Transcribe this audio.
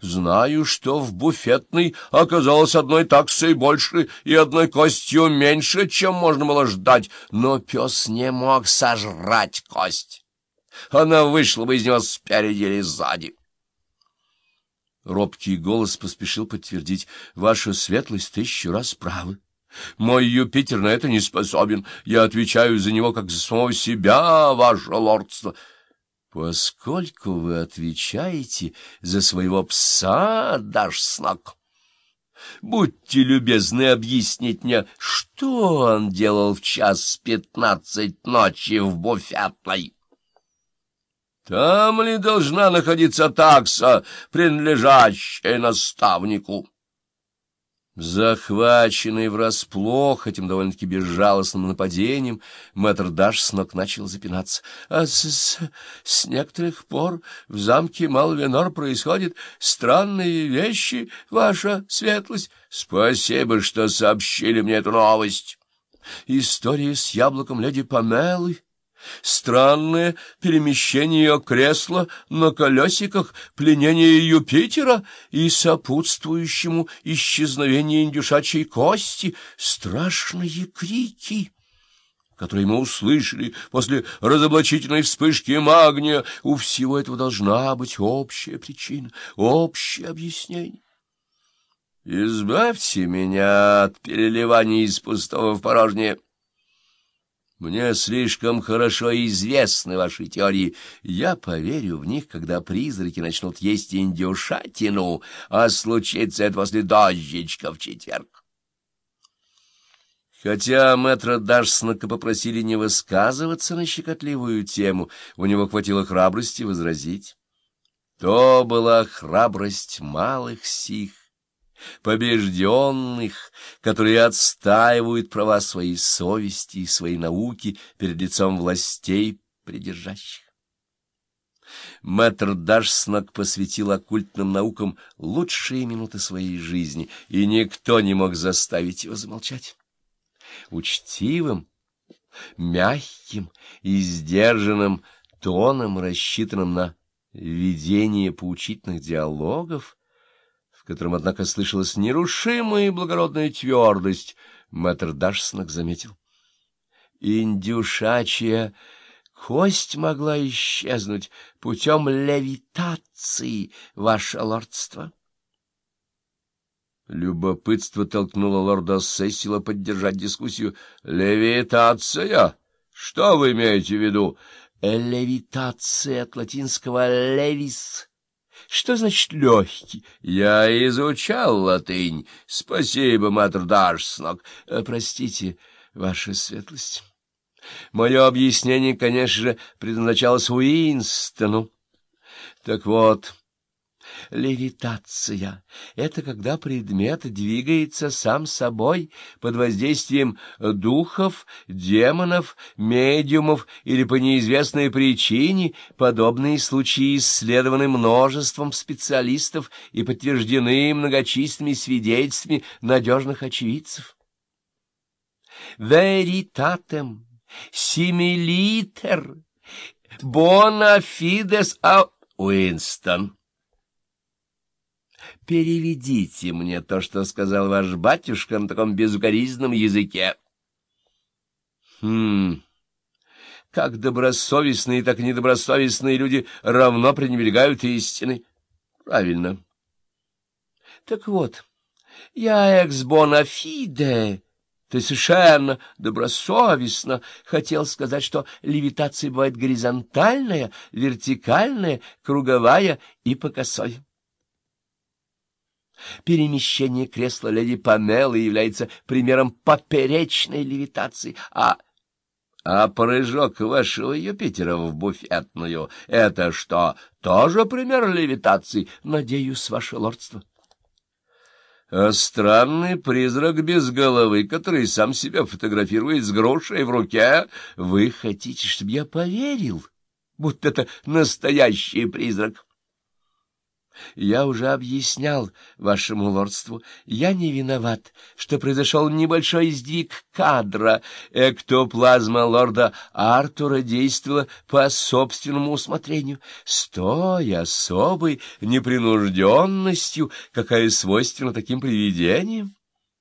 Знаю, что в буфетной оказалось одной таксой больше и одной костью меньше, чем можно было ждать, но пес не мог сожрать кость. Она вышла бы из него спереди или сзади. Робкий голос поспешил подтвердить. Ваша светлость тысячу раз правы. Мой Юпитер на это не способен. Я отвечаю за него, как за самого себя, ваше лордство. Поскольку вы отвечаете за своего пса, дашь снак, будьте любезны объяснить мне, что он делал в час пятнадцать ночи в буфетной. Там ли должна находиться такса, принадлежащая наставнику? Захваченный врасплох этим довольно-таки безжалостным нападением, мэтр Дашснок начал запинаться. А с, с, с некоторых пор в замке Малвенор происходят странные вещи, ваша светлость. Спасибо, что сообщили мне эту новость. История с яблоком леди Памелы Странное перемещение ее кресла на колесиках, пленение Юпитера и сопутствующему исчезновение индюшачьей кости, страшные крики которые мы услышали после разоблачительной вспышки магния, у всего этого должна быть общая причина, общее объяснение. Избавьте меня от переливания из пустого в порожнее. Мне слишком хорошо известны ваши теории. Я поверю в них, когда призраки начнут есть индюшатину, а случится это после дождичка в четверг. Хотя мэтра Дашснака попросили не высказываться на щекотливую тему, у него хватило храбрости возразить. То была храбрость малых сих побежденных, которые отстаивают права своей совести и своей науки перед лицом властей придержащих. Мэтр Дашснак посвятил оккультным наукам лучшие минуты своей жизни, и никто не мог заставить его замолчать. Учтивым, мягким и сдержанным тоном, рассчитанным на ведение поучительных диалогов, котором, однако, слышалась нерушимая и благородная твердость, мэтр Дашснак заметил. Индюшачья кость могла исчезнуть путем левитации, ваше лордство. Любопытство толкнуло лорда Сесила поддержать дискуссию. «Левитация? Что вы имеете в виду?» «Левитация от латинского «левис» Что значит легкий? Я изучал латынь. Спасибо, мэтр Дарснок. Э, простите, ваша светлость. Мое объяснение, конечно же, предназначалось Уинстону. Так вот... Левитация — это когда предмет двигается сам собой под воздействием духов, демонов, медиумов или по неизвестной причине. Подобные случаи исследованы множеством специалистов и подтверждены многочисленными свидетельствами надежных очевидцев. Веритатем, симилитер, fides a Уинстон. Переведите мне то, что сказал ваш батюшка на таком безукоризненном языке. Хм... Как добросовестные, так и недобросовестные люди равно пренебрегают истиной. Правильно. Так вот, я эксбонафиде, ты совершенно добросовестно хотел сказать, что левитация бывает горизонтальная, вертикальная, круговая и по косой. Перемещение кресла леди Памелы является примером поперечной левитации, а... А прыжок вашего Юпитера в буфетную — это что, тоже пример левитации? Надеюсь, ваше лордство. А странный призрак без головы, который сам себя фотографирует с грушей в руке. Вы хотите, чтобы я поверил, будто это настоящий призрак? Я уже объяснял вашему лордству, я не виноват, что произошел небольшой сдвиг кадра. Эктоплазма лорда Артура действовала по собственному усмотрению, с той особой непринужденностью, какая свойственна таким привидениям.